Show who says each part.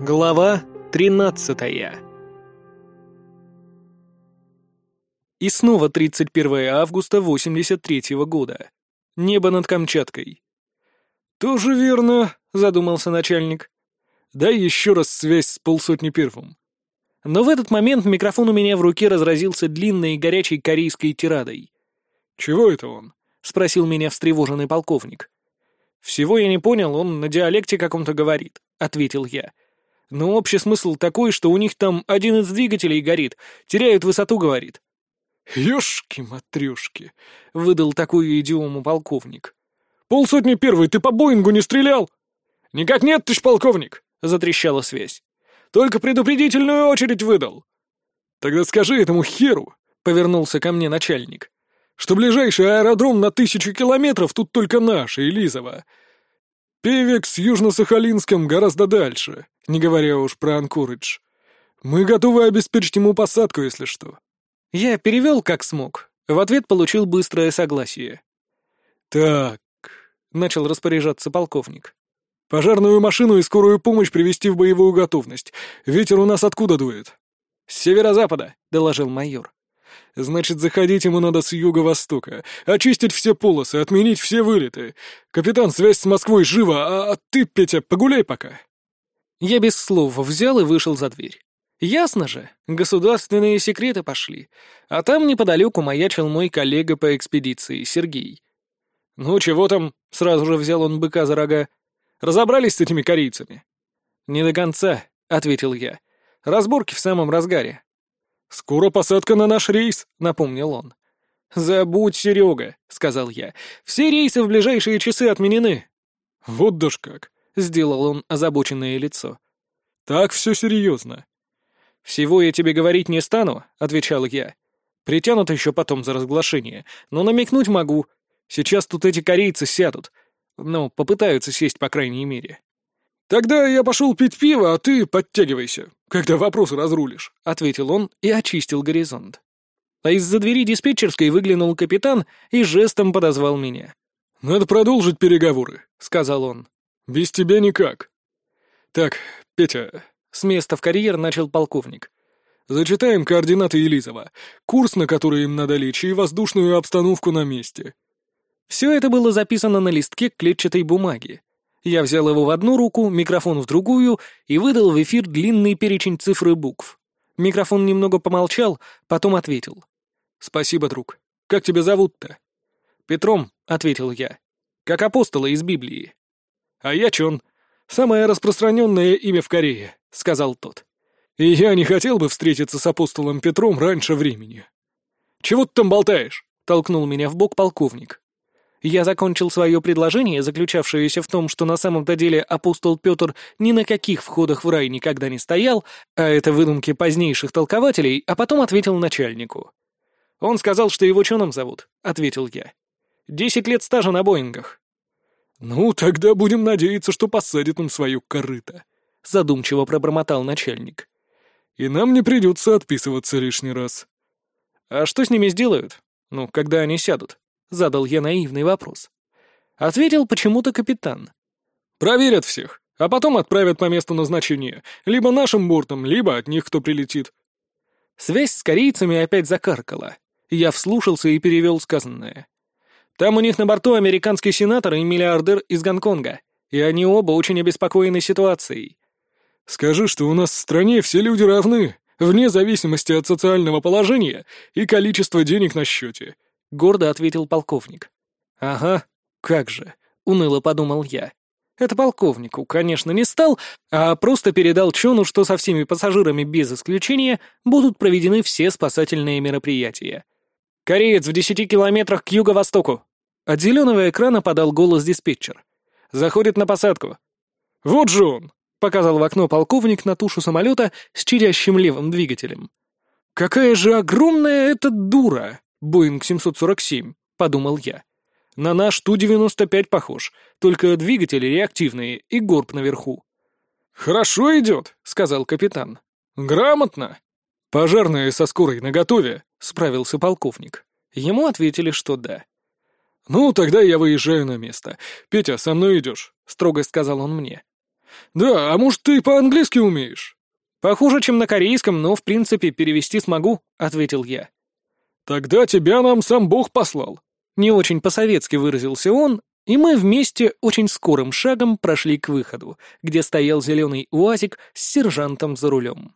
Speaker 1: Глава 13 И снова 31 августа 83 -го года. Небо над Камчаткой. «Тоже верно», — задумался начальник. «Дай еще раз связь с полсотни первым». Но в этот момент микрофон у меня в руке разразился длинной и горячей корейской тирадой. «Чего это он?» — спросил меня встревоженный полковник. «Всего я не понял, он на диалекте каком-то говорит», — ответил я. «Но общий смысл такой, что у них там один из двигателей горит, теряют высоту, говорит». «Ёшки-матрёшки», — выдал такую идиому полковник. «Полсотни первый, ты по Боингу не стрелял?» «Никак нет, ты ж полковник», — затрещала связь. «Только предупредительную очередь выдал». «Тогда скажи этому херу», — повернулся ко мне начальник что ближайший аэродром на тысячу километров тут только наш, Элизово. Певек с Южно-Сахалинском гораздо дальше, не говоря уж про Анкоридж. Мы готовы обеспечить ему посадку, если что». Я перевел как смог. В ответ получил быстрое согласие. «Так», — начал распоряжаться полковник. «Пожарную машину и скорую помощь привести в боевую готовность. Ветер у нас откуда дует?» «С северо-запада», — доложил майор. Значит, заходить ему надо с юго-востока, очистить все полосы, отменить все вылеты. Капитан, связь с Москвой жива, а, а ты, Петя, погуляй пока». Я без слов взял и вышел за дверь. Ясно же, государственные секреты пошли, а там неподалеку маячил мой коллега по экспедиции, Сергей. «Ну, чего там?» — сразу же взял он быка за рога. «Разобрались с этими корейцами?» «Не до конца», — ответил я. «Разборки в самом разгаре. «Скоро посадка на наш рейс», — напомнил он. «Забудь, Серега», — сказал я. «Все рейсы в ближайшие часы отменены». «Вот даже как», — сделал он озабоченное лицо. «Так все серьезно». «Всего я тебе говорить не стану», — отвечал я. «Притянут еще потом за разглашение, но намекнуть могу. Сейчас тут эти корейцы сядут. Ну, попытаются сесть, по крайней мере». «Тогда я пошел пить пиво, а ты подтягивайся, когда вопрос разрулишь», — ответил он и очистил горизонт. А из-за двери диспетчерской выглянул капитан и жестом подозвал меня. «Надо продолжить переговоры», — сказал он. «Без тебя никак». «Так, Петя...» — с места в карьер начал полковник. «Зачитаем координаты Елизова, курс, на который им надо лечь, и воздушную обстановку на месте». Все это было записано на листке клетчатой бумаги, я взял его в одну руку, микрофон в другую и выдал в эфир длинный перечень цифр и букв. Микрофон немного помолчал, потом ответил. «Спасибо, друг. Как тебя зовут-то?» «Петром», — ответил я. «Как апостола из Библии». «А я Чон. Самое распространенное имя в Корее», — сказал тот. «И я не хотел бы встретиться с апостолом Петром раньше времени». «Чего ты там болтаешь?» — толкнул меня в бок полковник. Я закончил свое предложение, заключавшееся в том, что на самом-то деле апостол Петр ни на каких входах в рай никогда не стоял, а это выдумки позднейших толкователей, а потом ответил начальнику. «Он сказал, что его Чоном зовут», — ответил я. «Десять лет стажа на Боингах». «Ну, тогда будем надеяться, что посадит он свою корыто», — задумчиво пробормотал начальник. «И нам не придется отписываться лишний раз». «А что с ними сделают? Ну, когда они сядут?» — задал я наивный вопрос. Ответил почему-то капитан. «Проверят всех, а потом отправят по месту назначения, либо нашим бортом, либо от них кто прилетит». Связь с корейцами опять закаркала. Я вслушался и перевел сказанное. «Там у них на борту американский сенатор и миллиардер из Гонконга, и они оба очень обеспокоены ситуацией». «Скажи, что у нас в стране все люди равны, вне зависимости от социального положения и количества денег на счете», — гордо ответил полковник. «Ага, как же», — уныло подумал я. Это полковнику, конечно, не стал, а просто передал Чону, что со всеми пассажирами без исключения будут проведены все спасательные мероприятия. «Кореец в десяти километрах к юго-востоку!» От зеленого экрана подал голос диспетчер. «Заходит на посадку». «Вот же он!» — показал в окно полковник на тушу самолета с чирящим левым двигателем. «Какая же огромная эта дура!» Боинг 747, подумал я. На наш Ту-95 похож, только двигатели реактивные и горб наверху. «Хорошо идет», — сказал капитан. «Грамотно». «Пожарные со скорой наготове», — справился полковник. Ему ответили, что да. «Ну, тогда я выезжаю на место. Петя, со мной идешь», — строго сказал он мне. «Да, а может, ты по-английски умеешь?» «Похуже, чем на корейском, но, в принципе, перевести смогу», — ответил я. «Тогда тебя нам сам Бог послал», — не очень по-советски выразился он, и мы вместе очень скорым шагом прошли к выходу, где стоял зеленый уазик с сержантом за рулем.